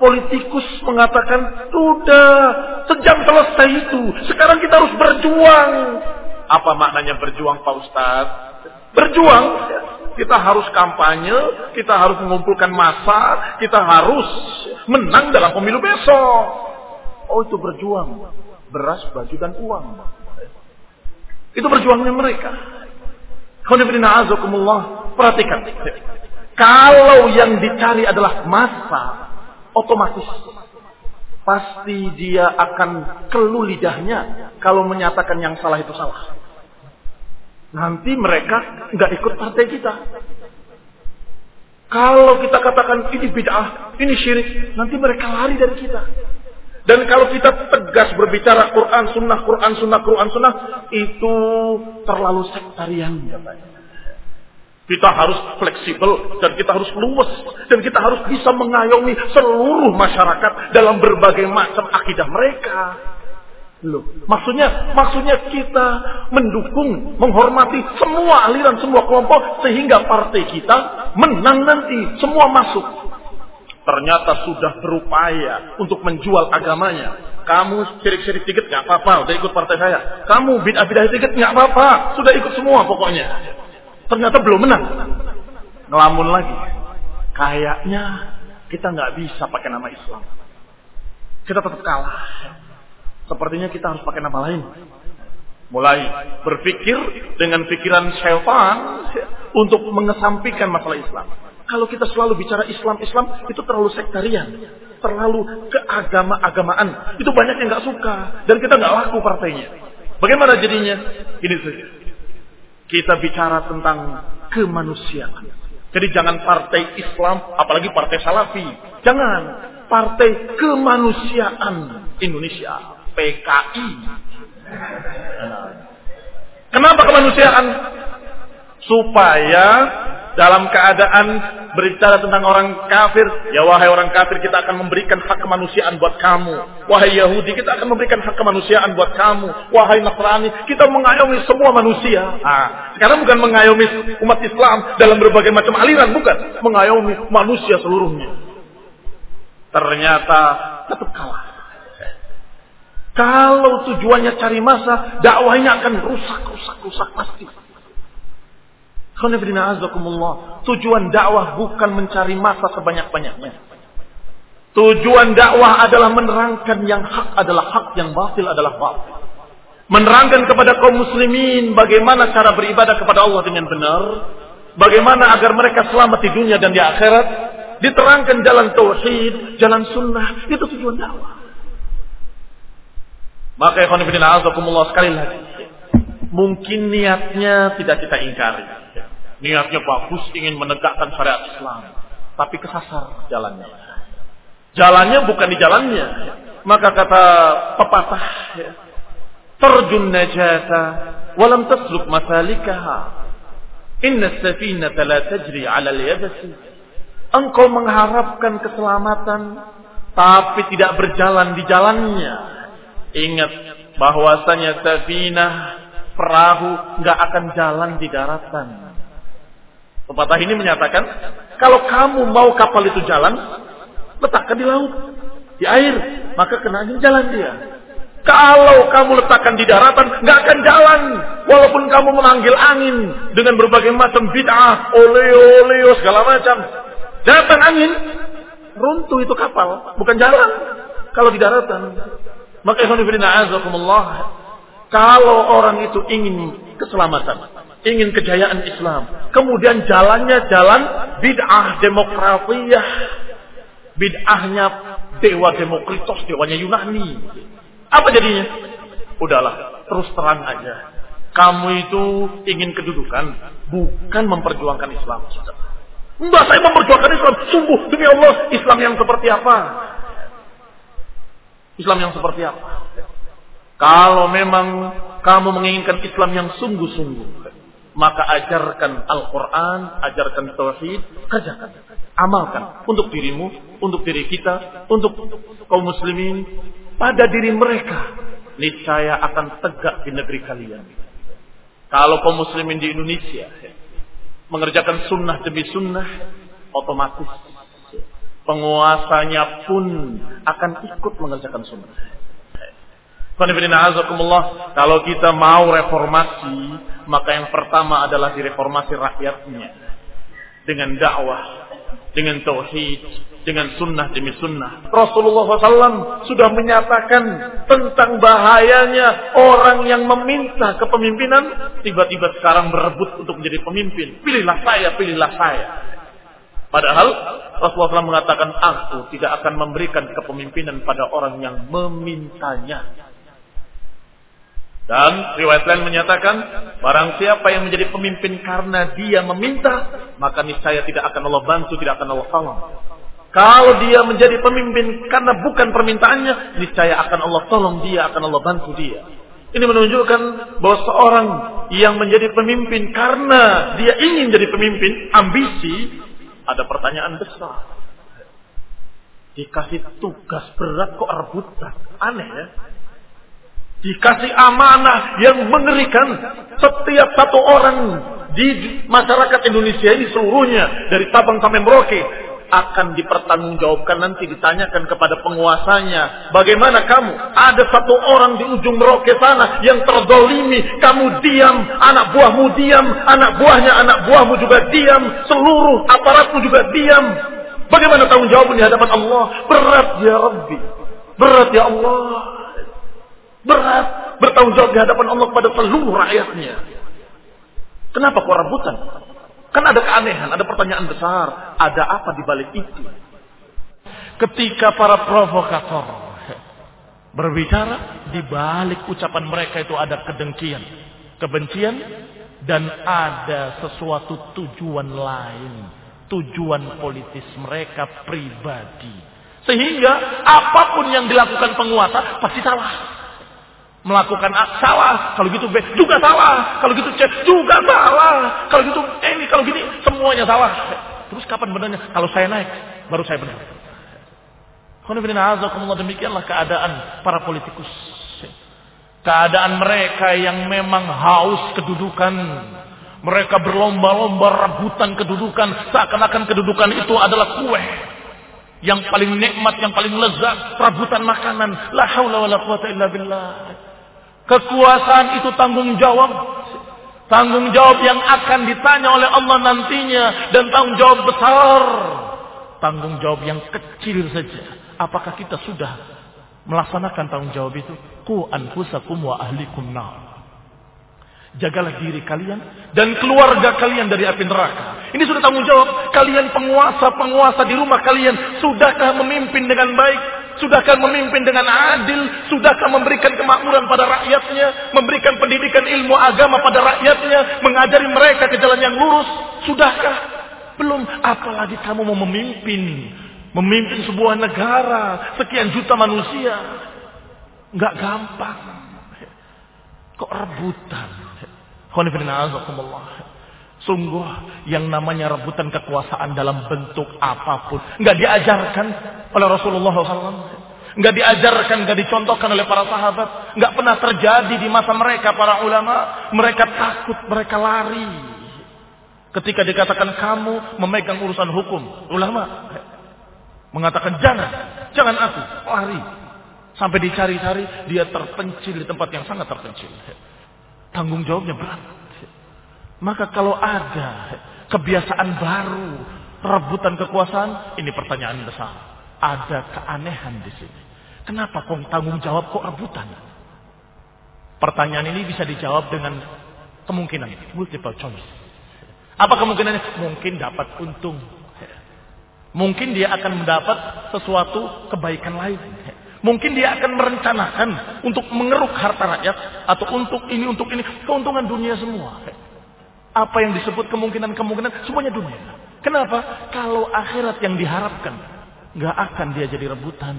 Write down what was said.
Politikus mengatakan, sudah, sejam selesai itu. Sekarang kita harus berjuang. Apa maknanya berjuang Pak Ustadz? Berjuang. Kita harus kampanye, kita harus mengumpulkan massa, kita harus menang dalam pemilu besok. Oh itu berjuang. Beras, baju, dan uang. Itu berjuangnya mereka. Perhatikan. Kalau yang dicari adalah masa, otomatis pasti dia akan kelu lidahnya kalau menyatakan yang salah itu salah. Nanti mereka nggak ikut partai kita. Kalau kita katakan ini bid'ah, ini syirik, nanti mereka lari dari kita. Dan kalau kita tegas berbicara Quran Sunnah, Quran Sunnah, Quran Sunnah, itu terlalu sektarian. Kita harus fleksibel dan kita harus luwes dan kita harus bisa mengayomi seluruh masyarakat dalam berbagai macam akidah mereka. Loh, maksudnya maksudnya kita mendukung, menghormati semua aliran, semua kelompok sehingga partai kita menang nanti, semua masuk. Ternyata sudah berupaya untuk menjual agamanya. Kamu syirik-syirik dikit nggak apa-apa, udah ikut partai saya. Kamu bid'ah-bid'ah dikit nggak apa-apa, sudah ikut semua pokoknya. Ternyata belum menang. Ngelamun lagi. Kayaknya kita nggak bisa pakai nama Islam. Kita tetap kalah. Sepertinya kita harus pakai nama lain. Mulai berpikir dengan pikiran syaitan untuk mengesampingkan masalah Islam. Kalau kita selalu bicara Islam, Islam itu terlalu sektarian, terlalu keagama-agamaan. Itu banyak yang nggak suka dan kita nggak laku partainya. Bagaimana jadinya? Ini saja. Kita bicara tentang kemanusiaan. Jadi jangan partai Islam, apalagi partai Salafi. Jangan. Partai Kemanusiaan Indonesia. PKI. Kenapa kemanusiaan? Supaya dalam keadaan berbicara tentang orang kafir, ya wahai orang kafir kita akan memberikan hak kemanusiaan buat kamu. Wahai Yahudi kita akan memberikan hak kemanusiaan buat kamu. Wahai Nasrani kita mengayomi semua manusia. Nah, sekarang bukan mengayomi umat Islam dalam berbagai macam aliran, bukan. Mengayomi manusia seluruhnya. Ternyata tetap kalah. Kalau tujuannya cari masa, dakwahnya akan rusak, rusak, rusak pasti. Tujuan dakwah bukan mencari masa sebanyak-banyaknya. Tujuan dakwah adalah menerangkan yang hak adalah hak, yang batil adalah batil. Menerangkan kepada kaum muslimin bagaimana cara beribadah kepada Allah dengan benar. Bagaimana agar mereka selamat di dunia dan di akhirat. Diterangkan jalan tauhid, jalan sunnah. Itu tujuan dakwah. Maka ikhwan sekali lagi. Mungkin niatnya tidak kita ingkari. Niatnya bagus ingin menegakkan syariat Islam. Tapi kesasar jalannya. Jalannya bukan di jalannya. Maka kata pepatah. Terjun najata. Walam tasluk masalikaha. Inna safinata la tajri ala liyabasi. Engkau mengharapkan keselamatan. Tapi tidak berjalan di jalannya. Ingat bahwasanya safinah perahu nggak akan jalan di daratan Pepatah ini menyatakan, kalau kamu mau kapal itu jalan, letakkan di laut, di air, maka kena angin jalan dia. Kalau kamu letakkan di daratan, nggak akan jalan. Walaupun kamu memanggil angin dengan berbagai macam bid'ah, oleo, oleo, segala macam. Datang angin, runtuh itu kapal, bukan jalan. Kalau di daratan. Maka kalau orang itu ingin keselamatan, ingin kejayaan Islam. Kemudian jalannya jalan bid'ah demokratiyah. Bid'ahnya dewa Demokritos, dewanya Yunani. Apa jadinya? Udahlah, terus terang aja. Kamu itu ingin kedudukan, bukan memperjuangkan Islam. Enggak, saya memperjuangkan Islam. Sungguh, demi Allah, Islam yang seperti apa? Islam yang seperti apa? Kalau memang kamu menginginkan Islam yang sungguh-sungguh, maka ajarkan Al-Quran, ajarkan Tauhid, kerjakan, amalkan untuk dirimu, untuk diri kita, untuk kaum muslimin, pada diri mereka, niscaya akan tegak di negeri kalian. Kalau kaum muslimin di Indonesia mengerjakan sunnah demi sunnah, otomatis penguasanya pun akan ikut mengerjakan sunnah. Kalau kita mau reformasi, maka yang pertama adalah direformasi rakyatnya dengan dakwah, dengan tauhid, dengan sunnah demi sunnah. Rasulullah SAW sudah menyatakan tentang bahayanya orang yang meminta kepemimpinan, tiba-tiba sekarang berebut untuk menjadi pemimpin. Pilihlah saya, pilihlah saya. Padahal Rasulullah SAW mengatakan, aku tidak akan memberikan kepemimpinan pada orang yang memintanya. Dan riwayat lain menyatakan, barang siapa yang menjadi pemimpin karena dia meminta, maka niscaya tidak akan Allah bantu, tidak akan Allah tolong. Kalau dia menjadi pemimpin karena bukan permintaannya, niscaya akan Allah tolong dia, akan Allah bantu dia. Ini menunjukkan bahwa seorang yang menjadi pemimpin karena dia ingin jadi pemimpin, ambisi, ada pertanyaan besar. Dikasih tugas berat kok rebutan. Aneh ya. Dikasih amanah yang mengerikan. Setiap satu orang di masyarakat Indonesia ini seluruhnya. Dari Sabang sampai Merauke akan dipertanggungjawabkan nanti ditanyakan kepada penguasanya. Bagaimana kamu? Ada satu orang di ujung Merauke sana yang terdolimi. Kamu diam, anak buahmu diam, anak buahnya anak buahmu juga diam, seluruh aparatmu juga diam. Bagaimana tanggung jawab di hadapan Allah? Berat ya Rabbi. Berat ya Allah. Berat bertanggung jawab di hadapan Allah kepada seluruh rakyatnya. Kenapa kau rebutan? Kan ada keanehan, ada pertanyaan besar. Ada apa di balik itu? Ketika para provokator berbicara, di balik ucapan mereka itu ada kedengkian, kebencian, dan ada sesuatu tujuan lain. Tujuan politis mereka pribadi. Sehingga apa pun yang dilakukan penguasa pasti salah melakukan salah, kalau gitu B juga salah, kalau gitu C juga salah, kalau gitu E ini kalau gini semuanya salah. Terus kapan benarnya? Kalau saya naik, baru saya benar. Demikianlah keadaan para politikus. Keadaan mereka yang memang haus kedudukan. Mereka berlomba-lomba rebutan kedudukan. Seakan-akan kedudukan itu adalah kue. Yang paling nikmat, yang paling lezat. Rebutan makanan. La haula wa la quwata illa billah. Kekuasaan itu tanggung jawab. Tanggung jawab yang akan ditanya oleh Allah nantinya. Dan tanggung jawab besar. Tanggung jawab yang kecil saja. Apakah kita sudah melaksanakan tanggung jawab itu? Ku anfusakum wa ahlikum nar. Jagalah diri kalian dan keluarga kalian dari api neraka. Ini sudah tanggung jawab. Kalian penguasa-penguasa di rumah kalian. Sudahkah memimpin dengan baik? Sudahkah memimpin dengan adil? Sudahkah memberikan kemakmuran pada rakyatnya? Memberikan pendidikan ilmu agama pada rakyatnya? Mengajari mereka ke jalan yang lurus? Sudahkah? Belum. Apalagi kamu mau memimpin. Memimpin sebuah negara. Sekian juta manusia. Nggak gampang. Kok rebutan? Sungguh yang namanya rebutan kekuasaan dalam bentuk apa pun. Nggak diajarkan oleh Rasulullah SAW. Nggak diajarkan, nggak dicontohkan oleh para sahabat. Nggak pernah terjadi di masa mereka para ulama. Mereka takut, mereka lari. Ketika dikatakan kamu memegang urusan hukum. Ulama mengatakan jangan, jangan aku, lari. Sampai dicari-cari, dia terpencil di tempat yang sangat terpencil. Tanggung jawabnya berat. Maka kalau ada kebiasaan baru, rebutan kekuasaan, ini pertanyaan besar. Ada keanehan di sini. Kenapa kok tanggung jawab kok rebutan? Pertanyaan ini bisa dijawab dengan kemungkinan multiple choice. Apa kemungkinannya? Mungkin dapat untung. Mungkin dia akan mendapat sesuatu kebaikan lain. Mungkin dia akan merencanakan untuk mengeruk harta rakyat atau untuk ini untuk ini keuntungan dunia semua. Apa yang disebut kemungkinan-kemungkinan semuanya dunia. Kenapa? Kalau akhirat yang diharapkan nggak akan dia jadi rebutan.